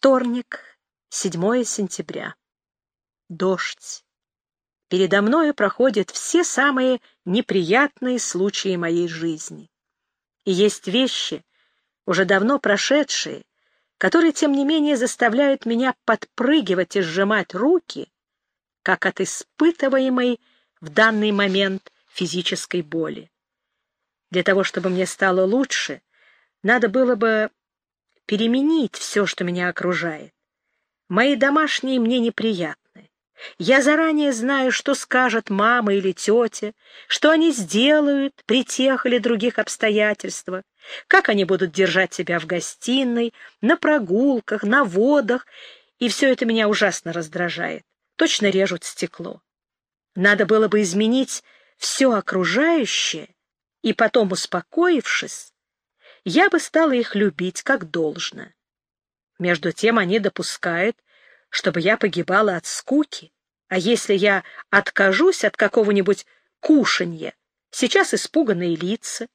Вторник, 7 сентября. Дождь. Передо мною проходят все самые неприятные случаи моей жизни. И есть вещи, уже давно прошедшие, которые, тем не менее, заставляют меня подпрыгивать и сжимать руки, как от испытываемой в данный момент физической боли. Для того, чтобы мне стало лучше, надо было бы переменить все, что меня окружает. Мои домашние мне неприятны. Я заранее знаю, что скажет мама или тетя, что они сделают при тех или других обстоятельствах, как они будут держать себя в гостиной, на прогулках, на водах, и все это меня ужасно раздражает. Точно режут стекло. Надо было бы изменить все окружающее, и потом, успокоившись, я бы стала их любить как должно. Между тем они допускают, чтобы я погибала от скуки, а если я откажусь от какого-нибудь кушанья, сейчас испуганные лица,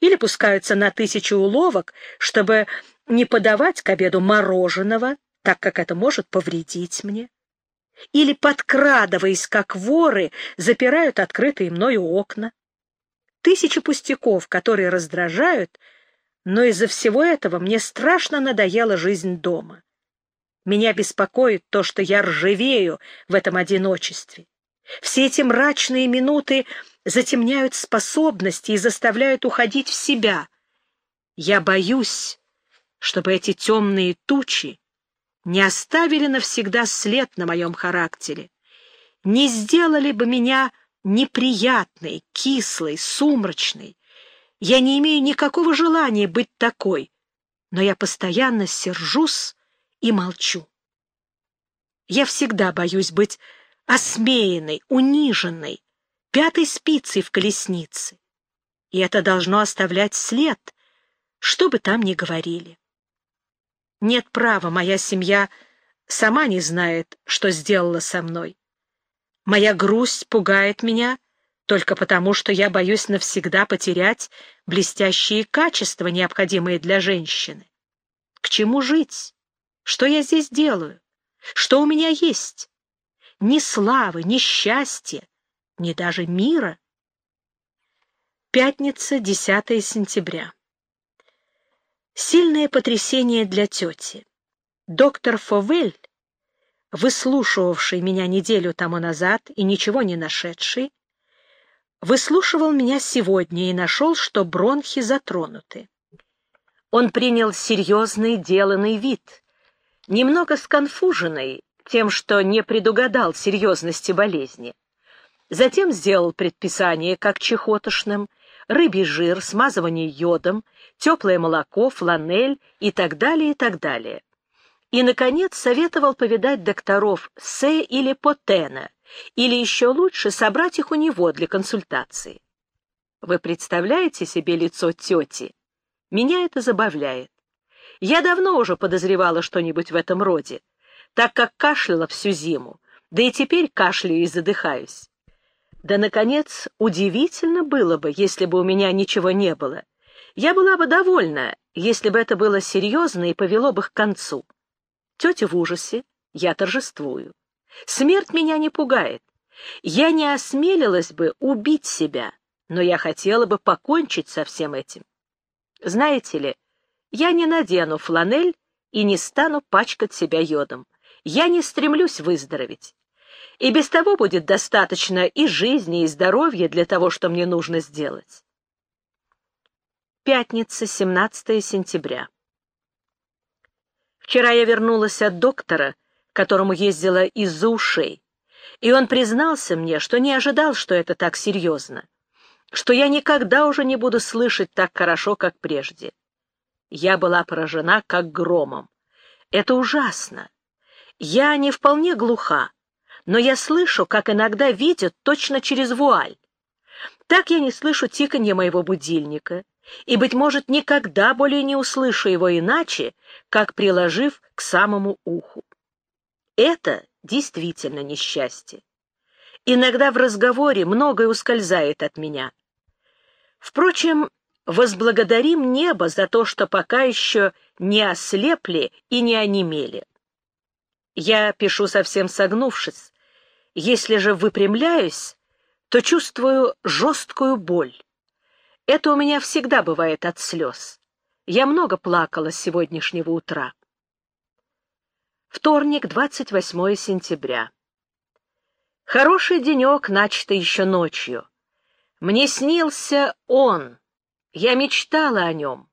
или пускаются на тысячу уловок, чтобы не подавать к обеду мороженого, так как это может повредить мне, или, подкрадываясь, как воры, запирают открытые мною окна. Тысячи пустяков, которые раздражают, но из-за всего этого мне страшно надоела жизнь дома. Меня беспокоит то, что я ржавею в этом одиночестве. Все эти мрачные минуты затемняют способности и заставляют уходить в себя. Я боюсь, чтобы эти темные тучи не оставили навсегда след на моем характере, не сделали бы меня неприятной, кислой, сумрачной, я не имею никакого желания быть такой, но я постоянно сержусь и молчу. Я всегда боюсь быть осмеянной, униженной, пятой спицей в колеснице. И это должно оставлять след, что бы там ни говорили. Нет права, моя семья сама не знает, что сделала со мной. Моя грусть пугает меня только потому, что я боюсь навсегда потерять блестящие качества, необходимые для женщины. К чему жить? Что я здесь делаю? Что у меня есть? Ни славы, ни счастья, ни даже мира. Пятница, 10 сентября. Сильное потрясение для тети. Доктор Фовель, выслушивавший меня неделю тому назад и ничего не нашедший, выслушивал меня сегодня и нашел, что бронхи затронуты. Он принял серьезный деланный вид, немного сконфуженный тем, что не предугадал серьезности болезни. Затем сделал предписание, как чехотошным, рыбий жир, смазывание йодом, теплое молоко, фланель и так далее, и так далее. И, наконец, советовал повидать докторов Се или Потена, или еще лучше собрать их у него для консультации. Вы представляете себе лицо тети? Меня это забавляет. Я давно уже подозревала что-нибудь в этом роде, так как кашляла всю зиму, да и теперь кашляю и задыхаюсь. Да, наконец, удивительно было бы, если бы у меня ничего не было. Я была бы довольна, если бы это было серьезно и повело бы к концу. Тетя в ужасе, я торжествую. Смерть меня не пугает. Я не осмелилась бы убить себя, но я хотела бы покончить со всем этим. Знаете ли, я не надену фланель и не стану пачкать себя йодом. Я не стремлюсь выздороветь. И без того будет достаточно и жизни, и здоровья для того, что мне нужно сделать. Пятница, 17 сентября. Вчера я вернулась от доктора, которому ездила из-за ушей, и он признался мне, что не ожидал, что это так серьезно, что я никогда уже не буду слышать так хорошо, как прежде. Я была поражена, как громом. Это ужасно. Я не вполне глуха, но я слышу, как иногда видят точно через вуаль. Так я не слышу тиканья моего будильника, и, быть может, никогда более не услышу его иначе, как приложив к самому уху. Это действительно несчастье. Иногда в разговоре многое ускользает от меня. Впрочем, возблагодарим небо за то, что пока еще не ослепли и не онемели. Я пишу совсем согнувшись. Если же выпрямляюсь, то чувствую жесткую боль. Это у меня всегда бывает от слез. Я много плакала с сегодняшнего утра. Вторник, 28 сентября. Хороший денек, начатый еще ночью. Мне снился он. Я мечтала о нем.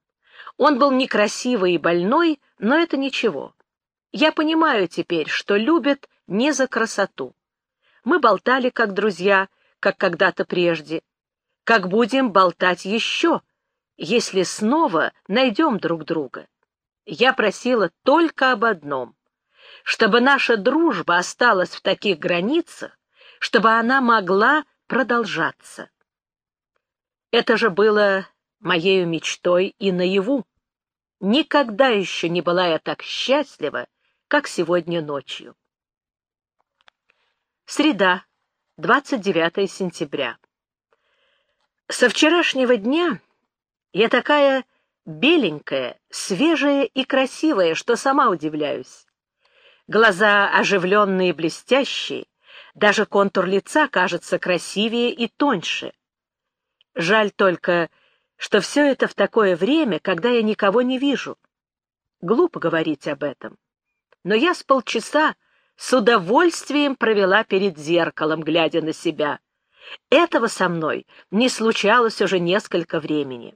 Он был некрасивый и больной, но это ничего. Я понимаю теперь, что любят не за красоту. Мы болтали как друзья, как когда-то прежде. Как будем болтать еще, если снова найдем друг друга. Я просила только об одном — чтобы наша дружба осталась в таких границах, чтобы она могла продолжаться. Это же было моею мечтой и наяву. Никогда еще не была я так счастлива, как сегодня ночью. Среда, 29 сентября. Со вчерашнего дня я такая беленькая, свежая и красивая, что сама удивляюсь. Глаза оживленные и блестящие, даже контур лица кажется красивее и тоньше. Жаль только, что все это в такое время, когда я никого не вижу. Глупо говорить об этом. Но я с полчаса с удовольствием провела перед зеркалом, глядя на себя. Этого со мной не случалось уже несколько времени.